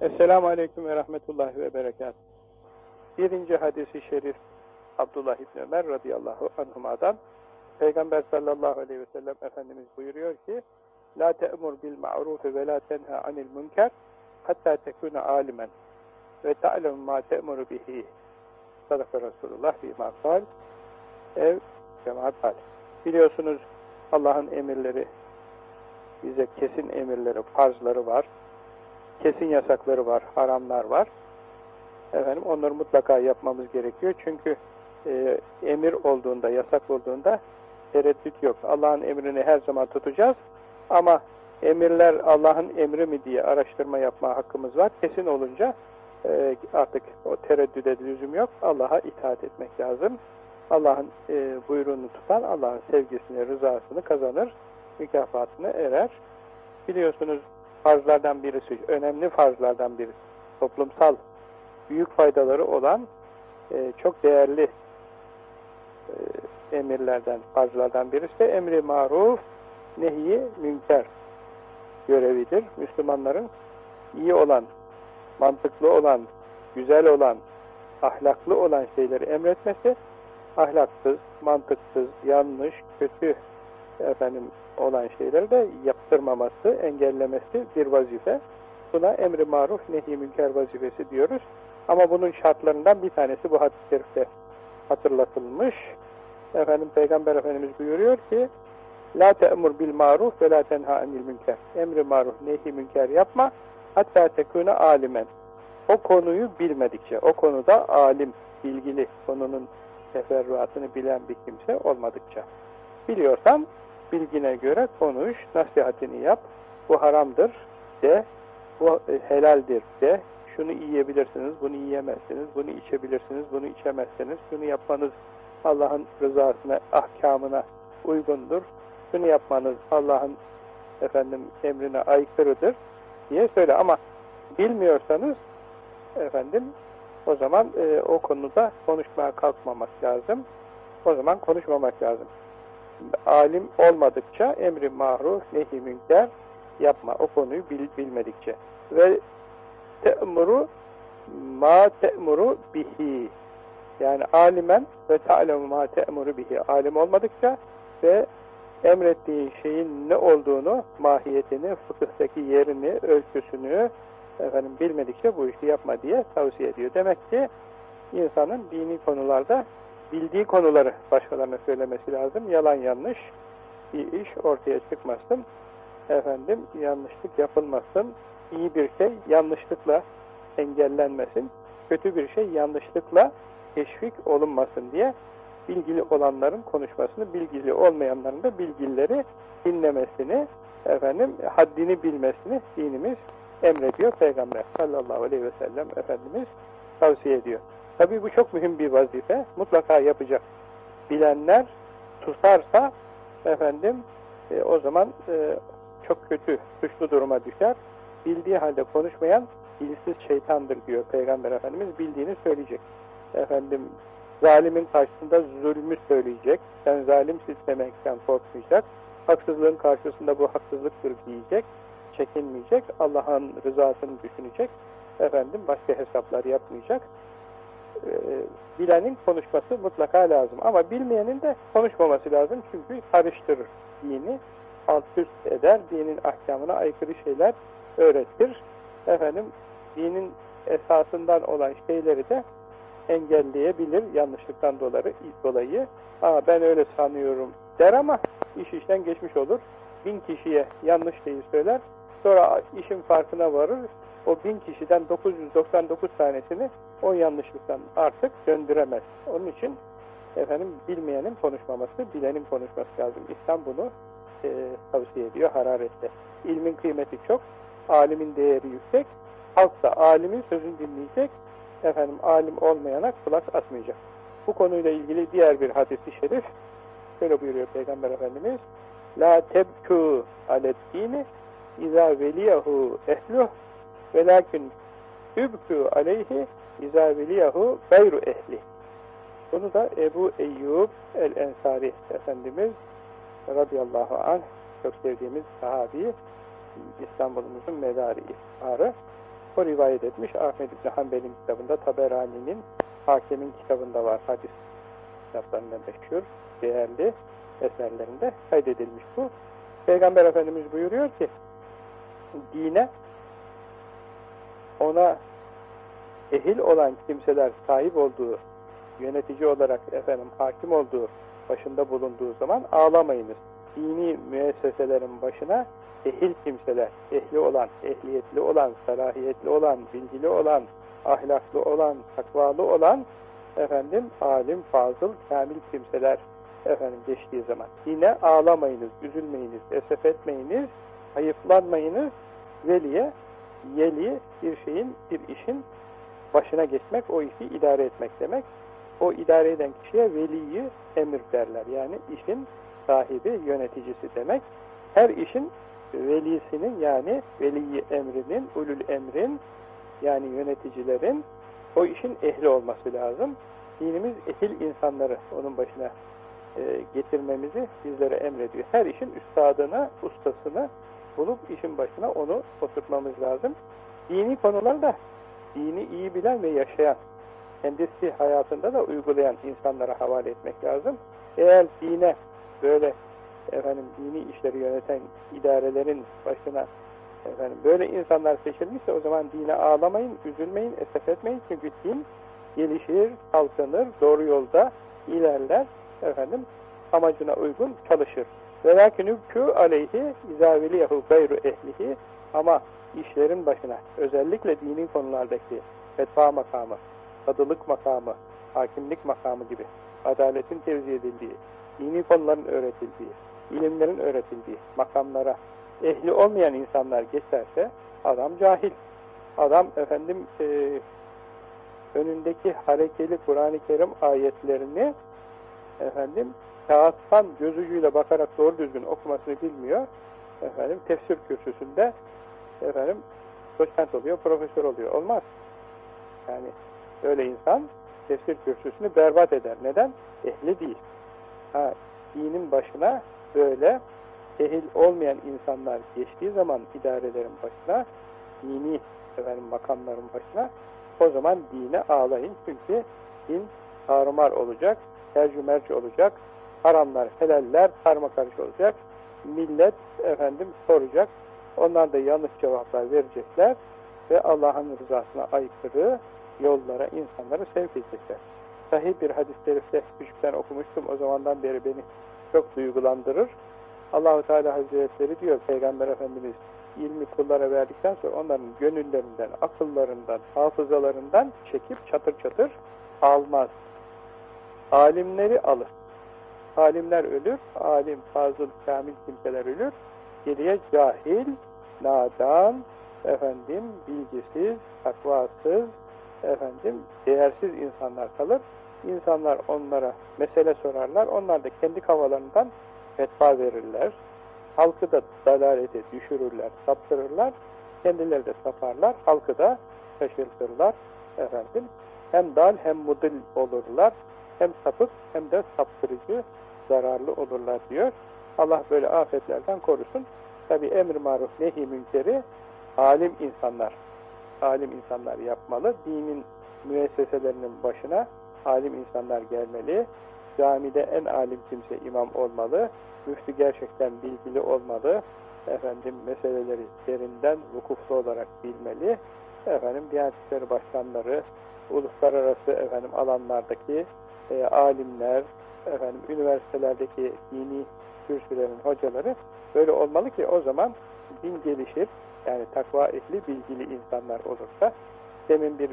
Esselamu Aleyküm ve Rahmetullahi ve Berekat. Birinci hadisi şerif Abdullah İbni Ömer radıyallahu anhuma'dan Peygamber sallallahu aleyhi ve sellem Efendimiz buyuruyor ki La te'mur bil ma'rufi ve la tenha anil münker hatta tekune alimen ve ta'lem ma te'muru bihi sadaka Resulullah bima kal ev cemaat hal. Biliyorsunuz Allah'ın emirleri bize kesin emirleri, farzları var kesin yasakları var, haramlar var. Efendim onları mutlaka yapmamız gerekiyor. Çünkü e, emir olduğunda, yasak olduğunda tereddüt yok. Allah'ın emrini her zaman tutacağız. Ama emirler Allah'ın emri mi diye araştırma yapma hakkımız var. Kesin olunca e, artık o tereddüde lüzum yok. Allah'a itaat etmek lazım. Allah'ın e, buyruğunu tutan Allah'ın sevgisini, rızasını kazanır, mükafatını erer. Biliyorsunuz farzlardan birisi, önemli farzlardan biri. Toplumsal büyük faydaları olan e, çok değerli e, emirlerden, farzlardan birisi de emri maruf, nehi münker görevidir. Müslümanların iyi olan, mantıklı olan, güzel olan, ahlaklı olan şeyleri emretmesi, ahlaksız, mantıksız, yanlış, kötü efendim olan şeyleri de yaptırmaması, engellemesi bir vazife. Buna emri maruf, nehi münker vazifesi diyoruz. Ama bunun şartlarından bir tanesi bu hadis-i şerifte hatırlatılmış. Efendim Peygamber Efendimiz buyuruyor ki La te'mur bil maruf ve la tenha anil münker. Emri maruf, nehi münker yapma. Hatta tekune alimen. O konuyu bilmedikçe, o konuda alim, bilgili, konunun teferruatını bilen bir kimse olmadıkça. Biliyorsan bilgine göre konuş, nasihatini yap. Bu haramdır de, bu e, helaldir de, şunu yiyebilirsiniz, bunu yiyemezsiniz, bunu içebilirsiniz, bunu içemezsiniz, şunu yapmanız Allah'ın rızasına, ahkamına uygundur, şunu yapmanız Allah'ın efendim emrine aykırıdır diye söyle ama bilmiyorsanız efendim o zaman e, o konuda konuşmaya kalkmamak lazım. O zaman konuşmamak lazım alim olmadıkça emri maruf, nehi münker yapma. O konuyu bil, bilmedikçe. Ve te'muru ma te'muru bihi. Yani alimen ve ta'lemu ma te'muru bihi. Alim olmadıkça ve emrettiğin şeyin ne olduğunu, mahiyetini, fıkıhtaki yerini, ölçüsünü efendim bilmedikçe bu işi yapma diye tavsiye ediyor. Demek ki insanın dini konularda bildiği konuları başkalarına söylemesi lazım. Yalan yanlış bir iş ortaya çıkmasın. Efendim yanlışlık yapılmasın. İyi bir şey yanlışlıkla engellenmesin. Kötü bir şey yanlışlıkla teşvik olunmasın diye bilgili olanların konuşmasını, bilgili olmayanların da bilgileri dinlemesini, efendim haddini bilmesini dinimiz emrediyor. Peygamber sallallahu aleyhi ve sellem Efendimiz tavsiye ediyor. Tabii bu çok mühim bir vazife. Mutlaka yapacak. Bilenler tutarsa efendim e, o zaman e, çok kötü, suçlu duruma düşer. Bildiği halde konuşmayan dilsiz şeytandır diyor Peygamber Efendimiz. Bildiğini söyleyecek. Efendim zalimin karşısında zulmü söyleyecek. Sen zalimsin demekten korkmayacak. Haksızlığın karşısında bu haksızlıktır diyecek. Çekinmeyecek. Allah'ın rızasını düşünecek. Efendim başka hesaplar yapmayacak e, bilenin konuşması mutlaka lazım. Ama bilmeyenin de konuşmaması lazım. Çünkü karıştırır dini, alt üst eder, dinin ahkamına aykırı şeyler öğretir. Efendim, dinin esasından olan şeyleri de engelleyebilir yanlışlıktan dolayı. dolayı. Aa, ben öyle sanıyorum der ama iş işten geçmiş olur. Bin kişiye yanlış şeyi söyler. Sonra işin farkına varır o bin kişiden 999 tanesini o yanlışlıktan artık döndüremez. Onun için efendim bilmeyenin konuşmaması, bilenin konuşması lazım. İslam bunu e, tavsiye ediyor hararetle. İlmin kıymeti çok, alimin değeri yüksek. Halk da alimin sözünü dinleyecek, efendim alim olmayana kulak atmayacak. Bu konuyla ilgili diğer bir hadis-i şerif şöyle buyuruyor Peygamber Efendimiz La tebkû aleddini izâ veliyahu ehluh Velakin übkü aleyhi izaviliyahu gayru ehli. Bunu da Ebu Eyyub el-Ensari Efendimiz radıyallahu anh çok sevdiğimiz sahabi İstanbul'umuzun medarı iftiharı O rivayet etmiş. Ahmed İbni Hanbel'in kitabında, Taberani'nin, Hakem'in kitabında var. Hadis kitaplarında meşhur, değerli eserlerinde kaydedilmiş bu. Peygamber Efendimiz buyuruyor ki, dine ona ehil olan kimseler sahip olduğu, yönetici olarak efendim hakim olduğu, başında bulunduğu zaman ağlamayınız. Dini müesseselerin başına ehil kimseler, ehli olan, ehliyetli olan, salahiyetli olan, bilgili olan, ahlaklı olan, takvalı olan efendim alim, fazıl, kamil kimseler efendim geçtiği zaman. Yine ağlamayınız, üzülmeyiniz, esef etmeyiniz, hayıflanmayınız. Veliye, yeli bir şeyin, bir işin başına geçmek, o işi idare etmek demek. O idare eden kişiye veliyi emir derler. Yani işin sahibi, yöneticisi demek. Her işin velisinin yani veliyi emrinin, ulul emrin yani yöneticilerin o işin ehli olması lazım. Dinimiz ehil insanları onun başına e, getirmemizi bizlere emrediyor. Her işin üstadını, ustasını bulup işin başına onu oturtmamız lazım. Dini konularda dini iyi bilen ve yaşayan, kendisi hayatında da uygulayan insanlara havale etmek lazım. Eğer dine böyle efendim dini işleri yöneten idarelerin başına efendim böyle insanlar seçilmişse o zaman dine ağlamayın, üzülmeyin, esef etmeyin çünkü din gelişir, kalkınır, doğru yolda ilerler, efendim amacına uygun çalışır. Velakinübkü aleyhi izaveliyahu gayru ehlihi ama işlerin başına özellikle dini konulardaki fetva makamı, kadılık makamı, hakimlik makamı gibi adaletin tevzi edildiği, dini konuların öğretildiği, ilimlerin öğretildiği makamlara ehli olmayan insanlar geçerse adam cahil. Adam efendim e, önündeki harekeli Kur'an-ı Kerim ayetlerini efendim kağıttan gözücüyle bakarak doğru düzgün okumasını bilmiyor. Efendim tefsir kürsüsünde efendim doçent oluyor, profesör oluyor. Olmaz. Yani öyle insan tefsir kürsüsünü berbat eder. Neden? Ehli değil. Ha, dinin başına böyle ehil olmayan insanlar geçtiği zaman idarelerin başına, dini efendim, makamların başına o zaman dine ağlayın. Çünkü din tarumar olacak, tercümerci olacak, haramlar, helaller karma karış olacak. Millet efendim soracak. Onlar da yanlış cevaplar verecekler ve Allah'ın rızasına aykırı yollara insanları sevk edecekler. Sahih bir hadis-i küçükten okumuştum. O zamandan beri beni çok duygulandırır. Allahu Teala Hazretleri diyor Peygamber Efendimiz ilmi kullara verdikten sonra onların gönüllerinden, akıllarından, hafızalarından çekip çatır çatır almaz. Alimleri alır. Alimler ölür, alim, fazıl, kamil kimseler ölür. Geriye cahil, nadan, efendim, bilgisiz, takvasız, efendim, değersiz insanlar kalır. İnsanlar onlara mesele sorarlar. Onlar da kendi havalarından fetva verirler. Halkı da dalalete düşürürler, saptırırlar. Kendileri de saparlar. Halkı da şaşırtırlar. Efendim, hem dal hem mudil olurlar. Hem sapık hem de saptırıcı, zararlı olurlar diyor. Allah böyle afetlerden korusun. Tabi emr maruf nehi münkeri alim insanlar alim insanlar yapmalı. Dinin müesseselerinin başına alim insanlar gelmeli. Camide en alim kimse imam olmalı. Müftü gerçekten bilgili olmalı. Efendim meseleleri derinden vukuflu olarak bilmeli. Efendim Diyanet İşleri Başkanları, uluslararası efendim alanlardaki e, alimler, efendim üniversitelerdeki dini kürsülerin hocaları böyle olmalı ki o zaman din gelişir. Yani takva ehli, bilgili insanlar olursa. Demin bir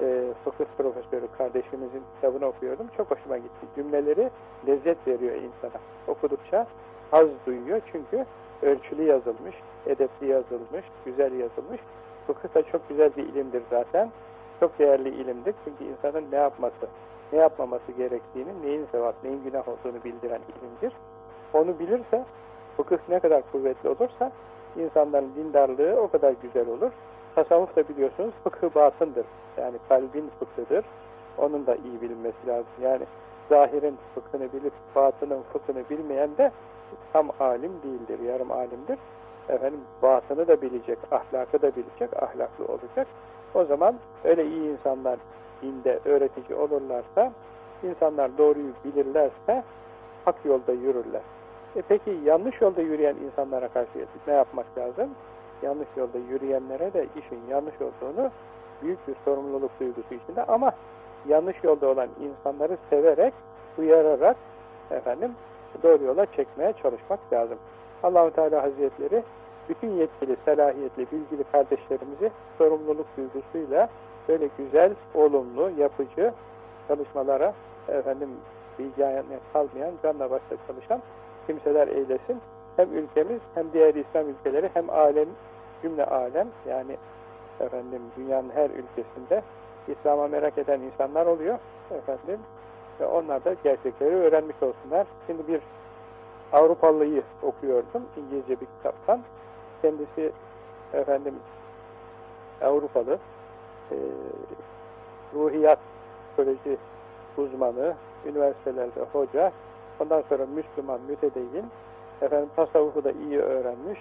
e, fıkıh profesörü kardeşimizin kitabını okuyordum. Çok hoşuma gitti. Cümleleri lezzet veriyor insana. Okudukça haz duyuyor. Çünkü ölçülü yazılmış, edepli yazılmış, güzel yazılmış. Fıkıh da çok güzel bir ilimdir zaten. Çok değerli ilimdir. Çünkü insanın ne yapması, ne yapmaması gerektiğini, neyin sevap, neyin günah olduğunu bildiren ilimdir. Onu bilirse, fıkıh ne kadar kuvvetli olursa, insanların dindarlığı o kadar güzel olur. Tasavvuf da biliyorsunuz fıkhı batındır. Yani kalbin fıkhıdır. Onun da iyi bilinmesi lazım. Yani zahirin fıkhını bilip batının fıkhını bilmeyen de tam alim değildir, yarım alimdir. efendim batını da bilecek, ahlakı da bilecek, ahlaklı olacak. O zaman öyle iyi insanlar dinde öğretici olurlarsa, insanlar doğruyu bilirlerse hak yolda yürürler. E peki yanlış yolda yürüyen insanlara karşı ne yapmak lazım? Yanlış yolda yürüyenlere de işin yanlış olduğunu büyük bir sorumluluk duygusu içinde ama yanlış yolda olan insanları severek, uyararak efendim doğru yola çekmeye çalışmak lazım. Allahu Teala Hazretleri bütün yetkili, selahiyetli, bilgili kardeşlerimizi sorumluluk duygusuyla böyle güzel, olumlu, yapıcı çalışmalara efendim bilgiye kalmayan, canla başla çalışan kimseler eylesin. Hem ülkemiz hem diğer İslam ülkeleri hem alem, cümle alem yani efendim dünyanın her ülkesinde İslam'a merak eden insanlar oluyor efendim ve onlar da gerçekleri öğrenmiş olsunlar. Şimdi bir Avrupalıyı okuyordum İngilizce bir kitaptan. Kendisi efendim Avrupalı e, ruhiyat psikoloji uzmanı, üniversitelerde hoca, ondan sonra Müslüman, mütedeyyin, efendim tasavvufu da iyi öğrenmiş,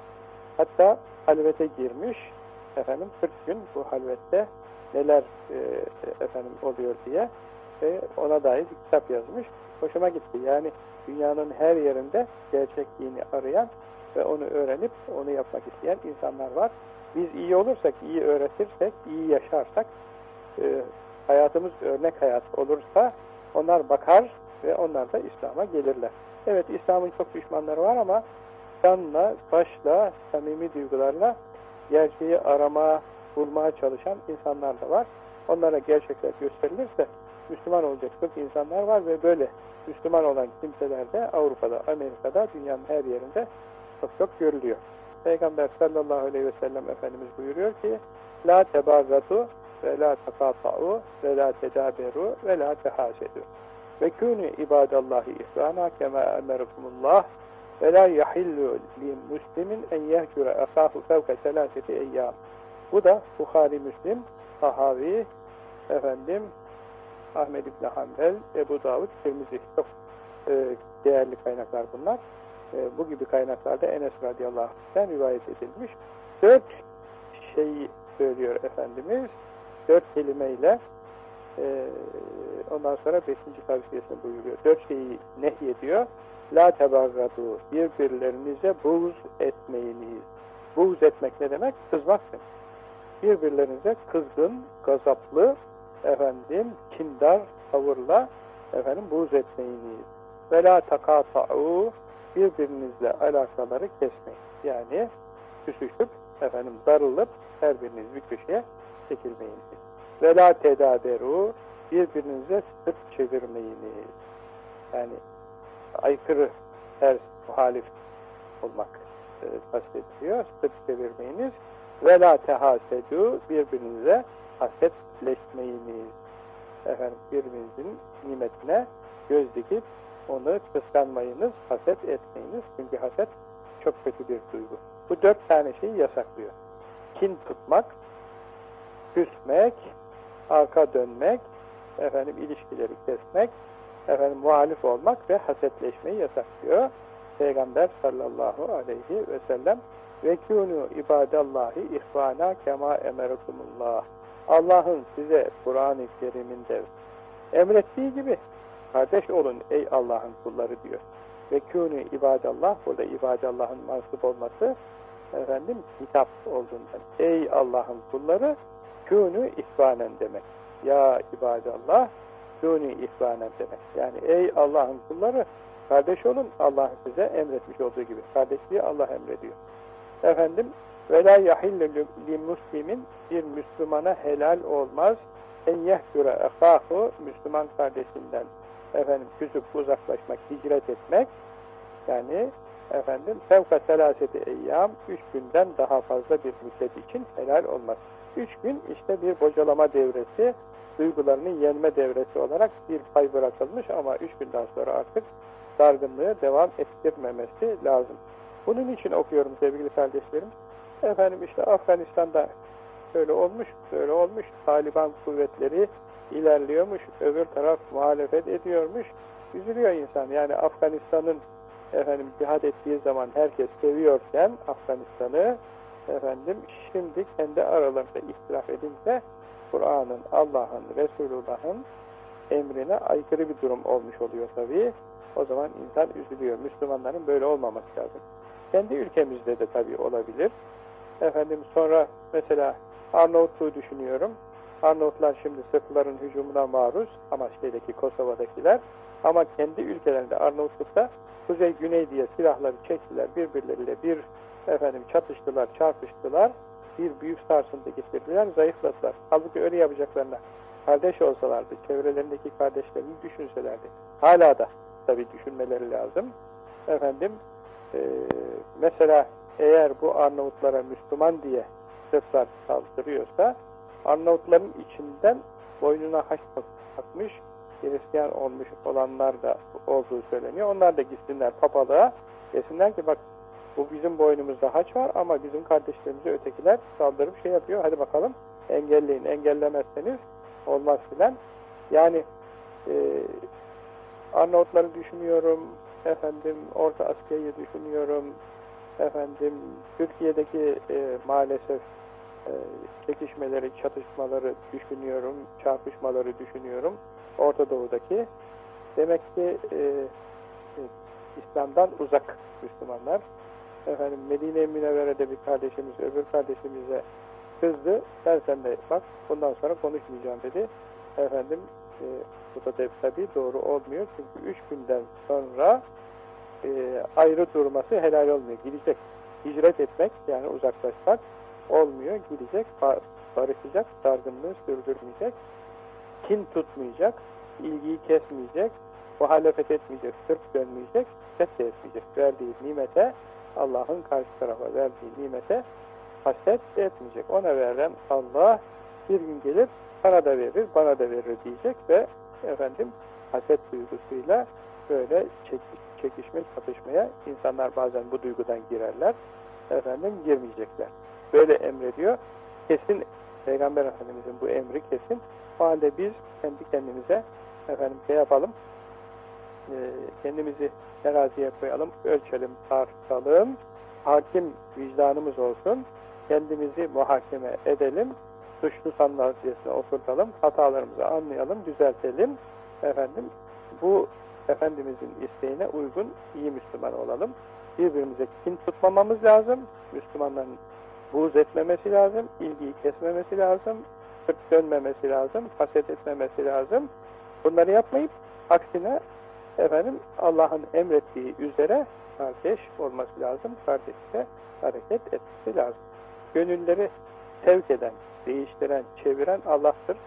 hatta halvete girmiş, efendim 40 gün bu halvette neler e, efendim oluyor diye ve ona dair kitap yazmış. Hoşuma gitti. Yani dünyanın her yerinde gerçek dini arayan ve onu öğrenip onu yapmak isteyen insanlar var. Biz iyi olursak, iyi öğretirsek, iyi yaşarsak, e, hayatımız örnek hayat olursa onlar bakar ve onlar da İslam'a gelirler. Evet İslam'ın çok düşmanları var ama canla, başla, samimi duygularla gerçeği arama, bulmaya çalışan insanlar da var. Onlara gerçekler gösterilirse Müslüman olacak çok insanlar var ve böyle Müslüman olan kimseler de Avrupa'da, Amerika'da, dünyanın her yerinde çok çok görülüyor. Peygamber sallallahu aleyhi ve sellem Efendimiz buyuruyor ki La tebazzatu ve la tekata'u ve la tedaberu ve la tehasedu ve kûnü ibadallahi ihvana kema emerukumullah ve la yahillu li muslimin en yehcure asahu fevke selaseti eyyam bu da Bukhari Müslim, Sahavi, efendim Ahmed İbni Hanbel, Ebu Davud, Tirmizi çok e, değerli kaynaklar bunlar. E, bu gibi kaynaklarda Enes radıyallahu anh'ten rivayet edilmiş. Dört şeyi söylüyor Efendimiz. Dört kelimeyle e, ondan sonra beşinci tavsiyesini buyuruyor. Dört şeyi nehyediyor. La tebarradu birbirlerinize buğz etmeyiniz. Buğz etmek ne demek? Kızmak demek birbirlerinize kızgın, gazaplı, efendim, kindar tavırla efendim buğz etmeyiniz. Ve la takata'u birbirinizle alakaları kesmeyin. Yani küsüşüp, efendim darılıp her biriniz bir köşeye çekilmeyiniz. Ve la tedaberu birbirinize sırt çevirmeyiniz. Yani aykırı her muhalif olmak e, kastediliyor. Sırt çevirmeyiniz ve la tehasedu birbirinize hasetleşmeyiniz. Efendim birbirinizin nimetine göz dikip onu kıskanmayınız, haset etmeyiniz. Çünkü haset çok kötü bir duygu. Bu dört tane şeyi yasaklıyor. Kin tutmak, küsmek, arka dönmek, efendim ilişkileri kesmek, efendim muhalif olmak ve hasetleşmeyi yasaklıyor. Peygamber sallallahu aleyhi ve sellem ve kûnû ibadallahi ihvana kema emerukumullah. Allah'ın size Kur'an-ı Kerim'inde emrettiği gibi kardeş olun ey Allah'ın kulları diyor. Ve kûnû ibadallah, burada ibadallah'ın mansup olması efendim hitap olduğundan. Ey Allah'ın kulları kûnû ihvanen demek. Ya ibadallah kûnû ihvanen demek. Yani ey Allah'ın kulları kardeş olun Allah'ın size emretmiş olduğu gibi. Kardeşliği Allah emrediyor. Efendim ve la yahillu li bir Müslümana helal olmaz en yehküre ehahu Müslüman kardeşinden efendim küsüp uzaklaşmak, hicret etmek yani efendim fevka selaseti eyyam üç günden daha fazla bir müddet için helal olmaz. Üç gün işte bir bocalama devresi, duygularının yenme devresi olarak bir pay bırakılmış ama üç günden sonra artık dargınlığı devam ettirmemesi lazım. Bunun için okuyorum sevgili kardeşlerim. Efendim işte Afganistan'da böyle olmuş, böyle olmuş. Taliban kuvvetleri ilerliyormuş, öbür taraf muhalefet ediyormuş. Üzülüyor insan. Yani Afganistan'ın efendim cihad ettiği zaman herkes seviyorken Afganistan'ı efendim şimdi kendi aralarında ihtilaf edince Kur'an'ın, Allah'ın, Resulullah'ın emrine aykırı bir durum olmuş oluyor tabii. O zaman insan üzülüyor. Müslümanların böyle olmaması lazım. Kendi ülkemizde de tabii olabilir. Efendim sonra mesela Arnavutluğu düşünüyorum. Arnavutlar şimdi Sırpların hücumuna maruz ama şeydeki Kosova'dakiler ama kendi ülkelerinde Arnavutluk'ta kuzey güney diye silahları çektiler birbirleriyle bir efendim çatıştılar, çarpıştılar. Bir büyük sarsıntı getirdiler, zayıfladılar. Halbuki öyle yapacaklarına kardeş olsalardı, çevrelerindeki kardeşlerini düşünselerdi. Hala da tabii düşünmeleri lazım. Efendim e, mesela eğer bu Arnavutlara Müslüman diye Sırplar saldırıyorsa Arnavutların içinden boynuna haç takmış Hristiyan olmuş olanlar da olduğu söyleniyor. Onlar da gitsinler papalığa desinler ki bak bu bizim boynumuzda haç var ama bizim kardeşlerimizi ötekiler saldırıp şey yapıyor. Hadi bakalım engelleyin. Engellemezseniz olmaz filan. Yani e, Arnavutları düşünüyorum. Efendim Orta Asya'yı düşünüyorum. Efendim Türkiye'deki e, maalesef e, çekişmeleri, çatışmaları düşünüyorum. Çarpışmaları düşünüyorum. Orta Doğu'daki. Demek ki e, e, İslam'dan uzak Müslümanlar. Efendim Medine-i Münevvere'de bir kardeşimiz öbür kardeşimize kızdı. Sen sen de bak bundan sonra konuşmayacağım dedi. Efendim e, bu da tabii doğru olmuyor. Çünkü üç günden sonra e, ayrı durması helal olmuyor. Gidecek. Hicret etmek yani uzaklaşmak olmuyor. Gidecek, barışacak, dargınlığı sürdürmeyecek, kin tutmayacak, ilgiyi kesmeyecek, muhalefet etmeyecek, sırf dönmeyecek, ses etmeyecek. Verdiği nimete, Allah'ın karşı tarafa verdiği nimete haset etmeyecek. Ona veren Allah bir gün gelir, bana da verir, bana da verir diyecek ve efendim haset duygusuyla böyle çekişme, çatışmaya insanlar bazen bu duygudan girerler. Efendim girmeyecekler. Böyle emrediyor. Kesin Peygamber Efendimizin bu emri kesin. O halde biz kendi kendimize efendim şey yapalım. E, kendimizi teraziye koyalım, ölçelim, tartalım. Hakim vicdanımız olsun. Kendimizi muhakeme edelim. Suçlu sandalyesine oturtalım. Hatalarımızı anlayalım, düzeltelim. Efendim bu Efendimizin isteğine uygun iyi Müslüman olalım. Birbirimize kin tutmamamız lazım. Müslümanların buğz etmemesi lazım, ilgiyi kesmemesi lazım, sırt dönmemesi lazım, haset etmemesi lazım. Bunları yapmayıp aksine efendim Allah'ın emrettiği üzere kardeş olması lazım, kardeşle hareket etmesi lazım. Gönülleri sevk eden, değiştiren, çeviren Allah'tır.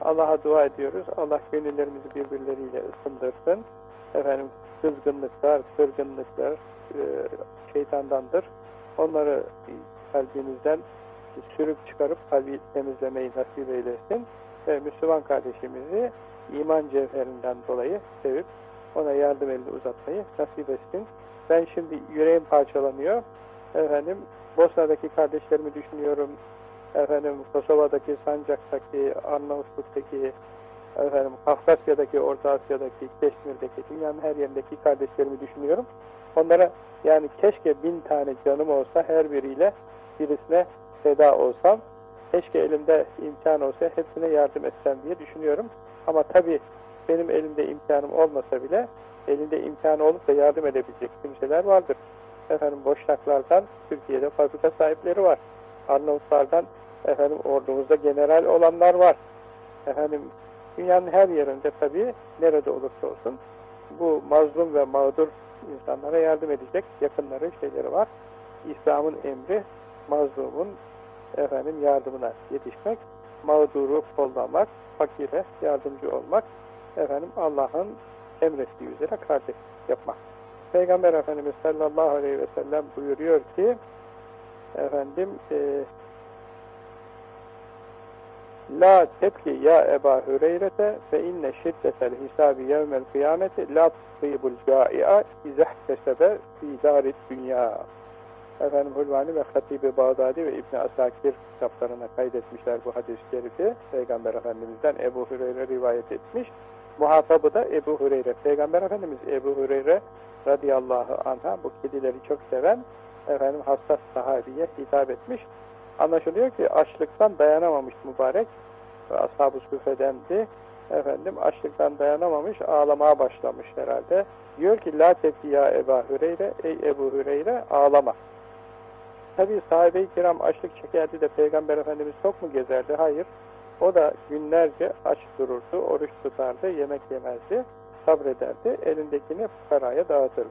Allah'a dua ediyoruz. Allah gönüllerimizi birbirleriyle ısındırsın. Efendim kızgınlıklar, kırgınlıklar e, şeytandandır. Onları kalbinizden sürüp çıkarıp kalbi temizlemeyi nasip eylesin. Ve Müslüman kardeşimizi iman cevherinden dolayı sevip ona yardım elini uzatmayı nasip etsin. Ben şimdi yüreğim parçalanıyor. Efendim Bosna'daki kardeşlerimi düşünüyorum. Efendim Kosova'daki, Sancak'taki, Arnavutluk'taki, efendim Kafkasya'daki, Orta Asya'daki, Keşmir'deki, dünyanın her yerindeki kardeşlerimi düşünüyorum. Onlara yani keşke bin tane canım olsa her biriyle birisine feda olsam, keşke elimde imkan olsa hepsine yardım etsem diye düşünüyorum. Ama tabii benim elimde imkanım olmasa bile elinde imkanı olup da yardım edebilecek kimseler vardır. Efendim boşnaklardan Türkiye'de fabrika sahipleri var. Arnavutlardan efendim ordumuzda general olanlar var. Efendim dünyanın her yerinde tabii nerede olursa olsun bu mazlum ve mağdur insanlara yardım edecek yakınları şeyleri var. İslam'ın emri mazlumun efendim yardımına yetişmek, mağduru kollamak, fakire yardımcı olmak, efendim Allah'ın emrettiği üzere kardeş yapmak. Peygamber Efendimiz sallallahu aleyhi ve sellem buyuruyor ki efendim e, La tebki ya Eba Hüreyre'te fe inne şiddetel hisabi yevmel kıyameti la tıybul cai'a izehkesebe fi darit dünya. Efendim Hulvani ve Hatibi Bağdadi ve İbni Asakir kitaplarına kaydetmişler bu hadis-i şerifi. Peygamber Efendimiz'den Ebu Hüreyre rivayet etmiş. Muhatabı da Ebu Hureyre. Peygamber Efendimiz Ebu Hureyre radıyallahu anh'a bu kedileri çok seven efendim hassas sahabiye hitap etmiş. Anlaşılıyor ki açlıktan dayanamamış mübarek ashab-ı süfedendi. Efendim açlıktan dayanamamış ağlamaya başlamış herhalde. Diyor ki la tepki ya Ebu Hüreyre ey Ebu Hüreyre ağlama. Tabi sahabe-i kiram açlık çekerdi de Peygamber Efendimiz çok mu gezerdi? Hayır. O da günlerce aç dururdu, oruç tutardı, yemek yemezdi, sabrederdi, elindekini fukaraya dağıtırdı.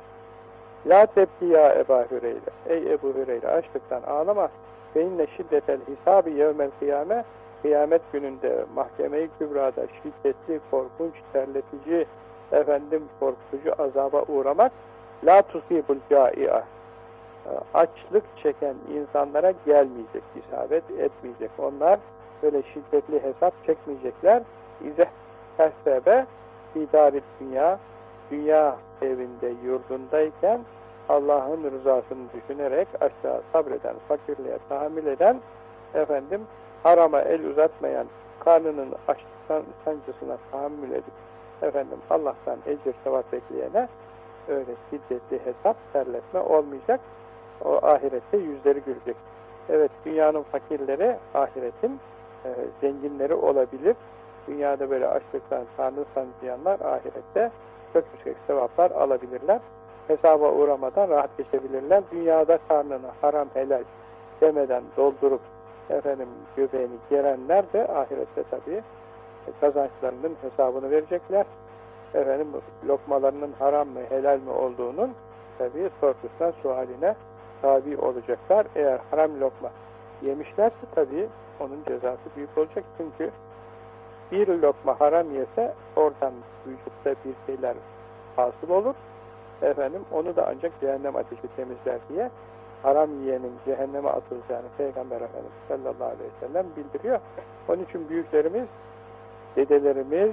La tepki ya Ebu Hüreyre. Ey Ebu Hüreyre açlıktan ağlama. Fe inne şiddetel hisabi yevmel kıyame kıyamet gününde mahkemeyi kübrada şiddetli, korkunç, terletici, efendim korkutucu azaba uğramak la tusibul cai'a açlık çeken insanlara gelmeyecek, isabet etmeyecek. Onlar böyle şiddetli hesap çekmeyecekler. İzeh hesebe idari dünya dünya evinde, yurdundayken Allah'ın rızasını düşünerek aşağı sabreden, fakirliğe tahammül eden, efendim harama el uzatmayan, karnının açlıktan sancısına tahammül edip, efendim Allah'tan ecir sevap bekleyene öyle şiddetli hesap, terletme olmayacak. O ahirette yüzleri gülecek. Evet, dünyanın fakirleri ahiretin e, zenginleri olabilir. Dünyada böyle açlıktan karnı sancıyanlar ahirette çok yüksek sevaplar alabilirler. Hesaba uğramadan rahat geçebilirler. Dünyada karnını haram helal demeden doldurup efendim göbeğini gerenler de ahirette tabii kazançlarının hesabını verecekler. Efendim lokmalarının haram mı helal mi olduğunun tabii sorgusuna sualine tabi olacaklar. Eğer haram lokma yemişlerse tabii onun cezası büyük olacak. Çünkü bir lokma haram yese oradan vücutta bir şeyler hasıl olur. Efendim onu da ancak cehennem ateşi temizler diye haram yiyenin cehenneme atılacağını Peygamber Efendimiz sallallahu aleyhi ve sellem bildiriyor. Onun için büyüklerimiz, dedelerimiz,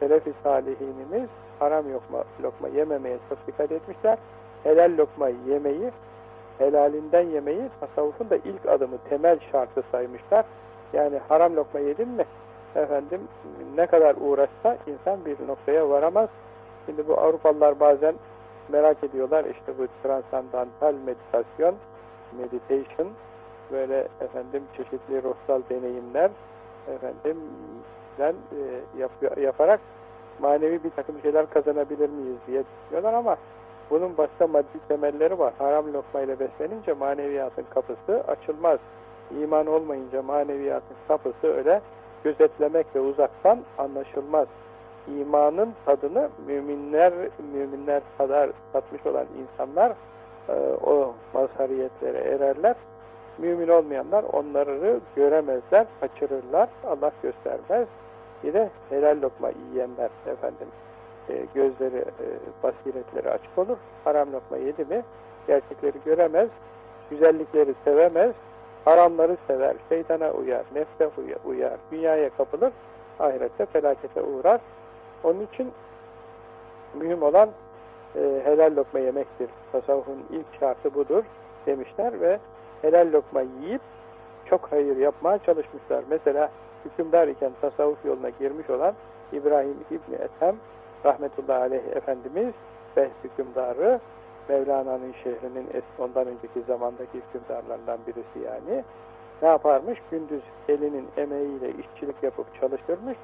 selef-i salihinimiz haram lokma, lokma yememeye çok dikkat etmişler. Helal lokma yemeyi, helalinden yemeyi tasavvufun da ilk adımı, temel şartı saymışlar. Yani haram lokma yedin mi efendim ne kadar uğraşsa insan bir noktaya varamaz. Şimdi bu Avrupalılar bazen merak ediyorlar işte bu transandantal meditasyon, meditation böyle efendim çeşitli ruhsal deneyimler efendim ben, e, yap, yaparak manevi bir takım şeyler kazanabilir miyiz diye düşünüyorlar ama bunun başka maddi temelleri var. Haram lokmayla beslenince maneviyatın kapısı açılmaz. İman olmayınca maneviyatın kapısı öyle gözetlemek ve uzaktan anlaşılmaz. İmanın tadını müminler müminler kadar tatmış olan insanlar e, o mazhariyetlere ererler. Mümin olmayanlar onları göremezler, kaçırırlar, Allah göstermez. Bir de helal lokma yiyenler efendim e, gözleri, e, basiretleri açık olur. Haram lokma yedi mi gerçekleri göremez, güzellikleri sevemez, haramları sever, şeytana uyar, nefse uyar, dünyaya kapılır, ahirette felakete uğrar. Onun için mühim olan e, helal lokma yemektir. Tasavvufun ilk şartı budur demişler ve helal lokma yiyip çok hayır yapmaya çalışmışlar. Mesela hükümdar iken tasavvuf yoluna girmiş olan İbrahim İbni Ethem rahmetullahi aleyh Efendimiz ve hükümdarı Mevlana'nın şehrinin ondan önceki zamandaki hükümdarlarından birisi yani ne yaparmış? Gündüz elinin emeğiyle işçilik yapıp çalıştırmış.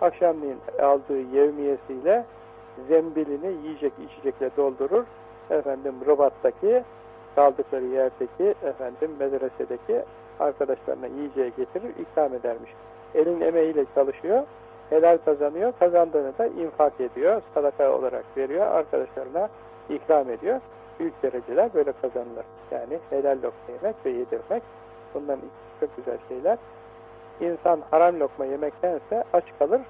Akşamleyin aldığı yevmiyesiyle zembilini yiyecek içecekle doldurur. Efendim Rubat'taki kaldıkları yerdeki efendim medresedeki arkadaşlarına yiyeceği getirir, ikram edermiş. Elin emeğiyle çalışıyor, helal kazanıyor, kazandığını da infak ediyor, sadaka olarak veriyor, arkadaşlarına ikram ediyor. Büyük dereceler böyle kazanılır. Yani helal lokma yemek ve yedirmek. Bundan çok güzel şeyler. İnsan haram lokma yemektense aç kalır.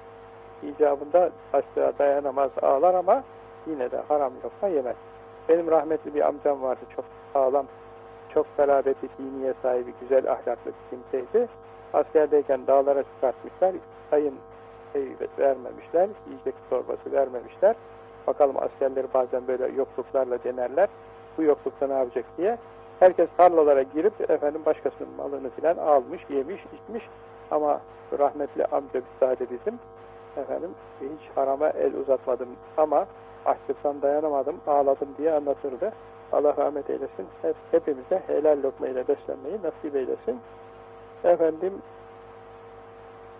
İcabında açlığa dayanamaz, ağlar ama yine de haram lokma yemez. Benim rahmetli bir amcam vardı. Çok sağlam, çok salabeti diniye sahibi, güzel ahlaklı bir kimseydi. Askerdeyken dağlara çıkartmışlar. Sayın şey vermemişler, yiyecek torbası vermemişler. Bakalım askerleri bazen böyle yokluklarla denerler. Bu yoklukta ne yapacak diye. Herkes tarlalara girip efendim başkasının malını filan almış, yemiş, içmiş. Ama rahmetli amca sade bizim efendim hiç harama el uzatmadım ama açlıktan dayanamadım, ağladım diye anlatırdı. Allah rahmet eylesin. Hep, hepimize helal lokma ile beslenmeyi nasip eylesin. Efendim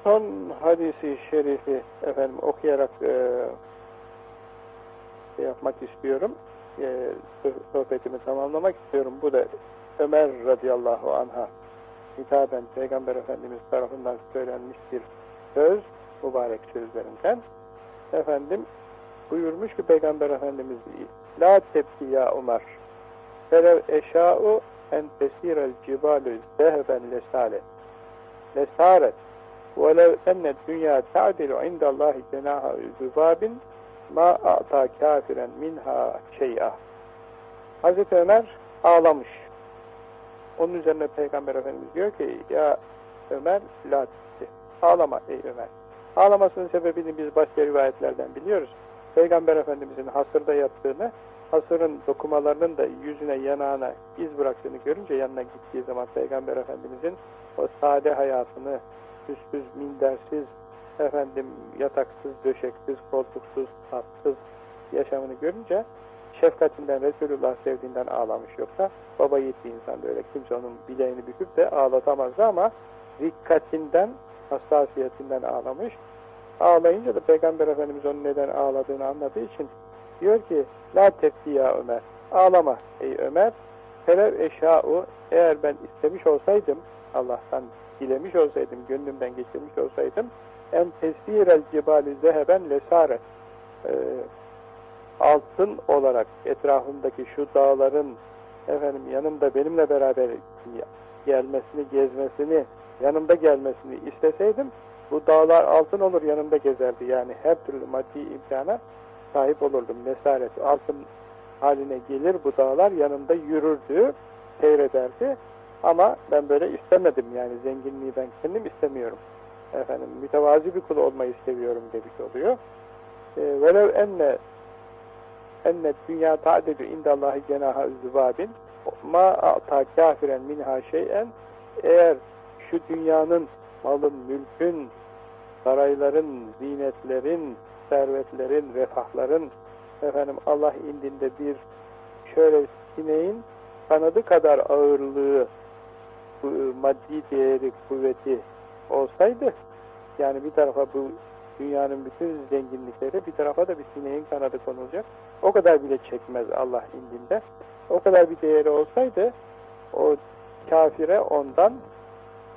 son hadisi şerifi efendim okuyarak e, şey yapmak istiyorum. E, sohbetimi tamamlamak istiyorum. Bu da Ömer radıyallahu anha hitaben Peygamber Efendimiz tarafından söylenmiş bir söz, mübarek sözlerinden. Efendim buyurmuş ki Peygamber Efendimiz La tepki ya Ömer felev eşâ'u en tesirel cibalü zeheben lesale lesaret velev enne dünya ta'dilu indallahi cenaha zübabin ma a'ta kafiren minha şey'a Hazreti Ömer ağlamış. Onun üzerine Peygamber Efendimiz diyor ki ya Ömer la ağlama ey Ömer. Ağlamasının sebebini biz başka rivayetlerden biliyoruz. Peygamber Efendimizin hasırda yattığını, hasırın dokumalarının da yüzüne, yanağına iz bıraktığını görünce yanına gittiği zaman Peygamber Efendimizin o sade hayatını, süssüz, mindersiz, efendim yataksız, döşeksiz, koltuksuz, tatsız yaşamını görünce şefkatinden, Resulullah sevdiğinden ağlamış yoksa baba yiğit insan öyle kimse onun bileğini büküp de ağlatamazdı ama dikkatinden, hassasiyetinden ağlamış. Ağlayınca da Peygamber Efendimiz onun neden ağladığını anladığı için diyor ki La tepki ya Ömer. Ağlama ey Ömer. Felev eşâ'u eğer ben istemiş olsaydım Allah'tan dilemiş olsaydım, gönlümden geçirmiş olsaydım en tesirel cibali zeheben lesaret ee, altın olarak etrafımdaki şu dağların efendim yanımda benimle beraber gelmesini, gezmesini, yanımda gelmesini isteseydim bu dağlar altın olur yanımda gezerdi. Yani her türlü maddi imkana sahip olurdum. Mesaret, altın haline gelir bu dağlar yanımda yürürdü, seyrederdi. Ama ben böyle istemedim yani zenginliği ben kendim istemiyorum. Efendim mütevazi bir kul olmayı seviyorum demiş oluyor. Ee, velev enne enne dünya ta'dedu indallahi cenaha zübabin ma a'ta kafiren minha şeyen eğer şu dünyanın malın, mülkün, sarayların, zinetlerin, servetlerin, refahların efendim Allah indinde bir şöyle sineğin kanadı kadar ağırlığı maddi değeri, kuvveti olsaydı yani bir tarafa bu dünyanın bütün zenginlikleri bir tarafa da bir sineğin kanadı konulacak. O kadar bile çekmez Allah indinde. O kadar bir değeri olsaydı o kafire ondan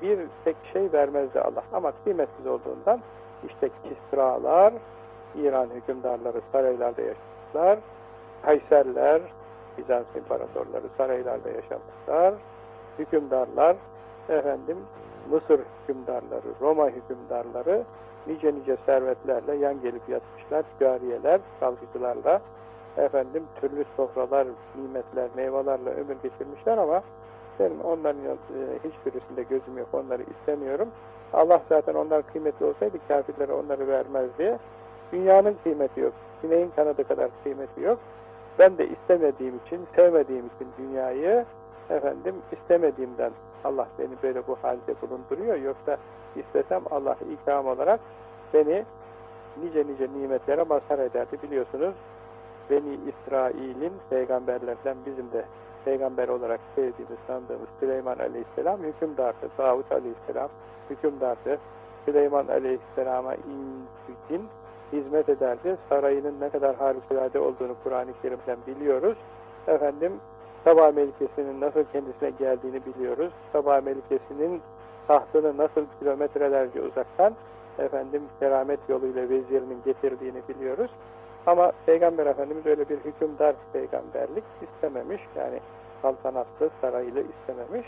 bir tek şey vermezdi Allah. Ama kıymetsiz olduğundan işte Kisralar, İran hükümdarları saraylarda yaşamışlar. Kayserler, Bizans imparatorları saraylarda yaşamışlar. Hükümdarlar, efendim Mısır hükümdarları, Roma hükümdarları nice nice servetlerle yan gelip yatmışlar. Cariyeler, salgıcılarla efendim türlü sofralar, nimetler, meyvelerle ömür geçirmişler ama benim onların e, hiçbirisinde gözüm yok, onları istemiyorum. Allah zaten onlar kıymetli olsaydı kafirlere onları vermez diye. Dünyanın kıymeti yok, sineğin kanadı kadar kıymeti yok. Ben de istemediğim için, sevmediğim için dünyayı efendim istemediğimden Allah beni böyle bu halde bulunduruyor. Yoksa istesem Allah ikram olarak beni nice nice nimetlere mazhar ederdi. Biliyorsunuz Beni İsrail'in peygamberlerden bizim de peygamber olarak sevdiğimiz, sandığımız Süleyman Aleyhisselam hükümdardı. Davut Aleyhisselam hükümdardı. Süleyman Aleyhisselam'a in hizmet ederdi. Sarayının ne kadar harikulade olduğunu Kur'an-ı Kerim'den biliyoruz. Efendim Sabah Melikesi'nin nasıl kendisine geldiğini biliyoruz. Sabah Melikesi'nin tahtını nasıl kilometrelerce uzaktan efendim keramet yoluyla vezirinin getirdiğini biliyoruz. Ama Peygamber Efendimiz öyle bir hükümdar peygamberlik istememiş. Yani saltanatlı, saraylı istememiş.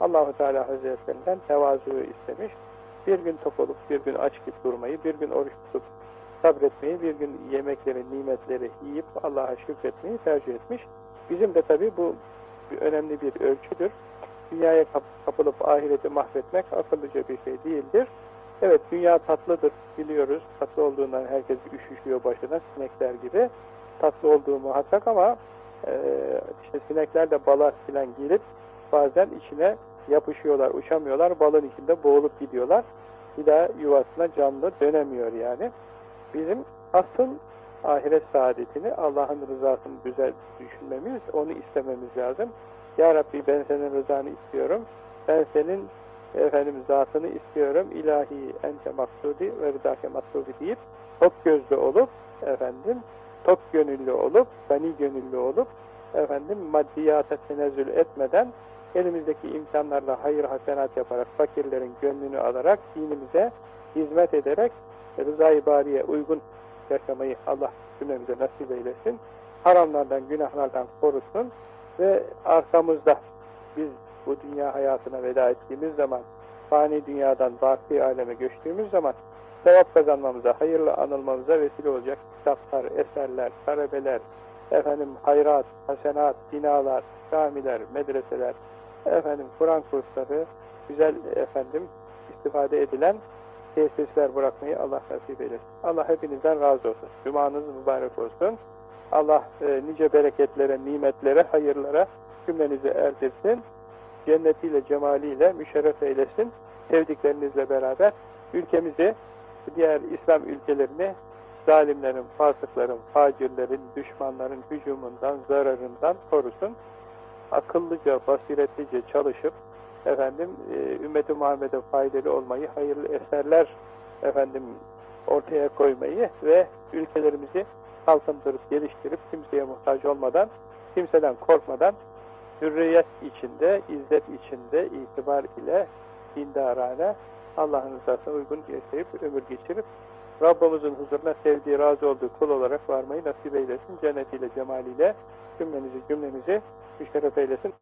Allahu Teala Hazretlerinden tevazuyu istemiş. Bir gün tok olup bir gün aç git durmayı, bir gün oruç tutup sabretmeyi, bir gün yemekleri, nimetleri yiyip Allah'a şükretmeyi tercih etmiş. Bizim de tabii bu önemli bir ölçüdür. Dünyaya kapılıp ahireti mahvetmek akıllıca bir şey değildir. Evet dünya tatlıdır biliyoruz. Tatlı olduğundan herkes üşüşüyor başına sinekler gibi. Tatlı olduğu muhakkak ama e, işte sinekler de bala filan girip bazen içine yapışıyorlar, uçamıyorlar. Balın içinde boğulup gidiyorlar. bir daha yuvasına canlı dönemiyor yani. Bizim asıl ahiret saadetini, Allah'ın rızasını güzel düşünmemiz, onu istememiz lazım. Ya Rabbi ben senin rızanı istiyorum. Ben senin efendim zatını istiyorum. İlahi ente maksudi ve rızake maksudi deyip tok gözlü olup efendim tok gönüllü olup, gani gönüllü olup efendim maddiyata tenezzül etmeden elimizdeki imkanlarla hayır hasenat yaparak fakirlerin gönlünü alarak dinimize hizmet ederek rıza-i bariye uygun yaşamayı Allah cümlemize nasip eylesin. Haramlardan, günahlardan korusun ve arkamızda biz bu dünya hayatına veda ettiğimiz zaman fani dünyadan baki aleme göçtüğümüz zaman sevap kazanmamıza, hayırlı anılmamıza vesile olacak kitaplar, eserler, talebeler, efendim hayrat, hasenat, binalar, camiler, medreseler, efendim Kur'an kursları, güzel efendim istifade edilen tesisler bırakmayı Allah nasip eylesin. Allah hepinizden razı olsun. Cumanız mübarek olsun. Allah e, nice bereketlere, nimetlere, hayırlara cümlenizi erdirsin. Cennetiyle, cemaliyle müşerref eylesin. Sevdiklerinizle beraber ülkemizi, diğer İslam ülkelerini zalimlerin, fasıkların, facirlerin, düşmanların hücumundan, zararından korusun. Akıllıca, basiretlice çalışıp efendim e, ümmeti Muhammed'e faydalı olmayı, hayırlı eserler efendim ortaya koymayı ve ülkelerimizi kalkındırıp geliştirip kimseye muhtaç olmadan, kimseden korkmadan hürriyet içinde, izzet içinde, itibar ile dindarane Allah'ın rızasına uygun yaşayıp ömür geçirip Rabbimizin huzuruna sevdiği, razı olduğu kul olarak varmayı nasip eylesin. Cennetiyle, cemaliyle cümlenizi, cümlemizi müşerref eylesin.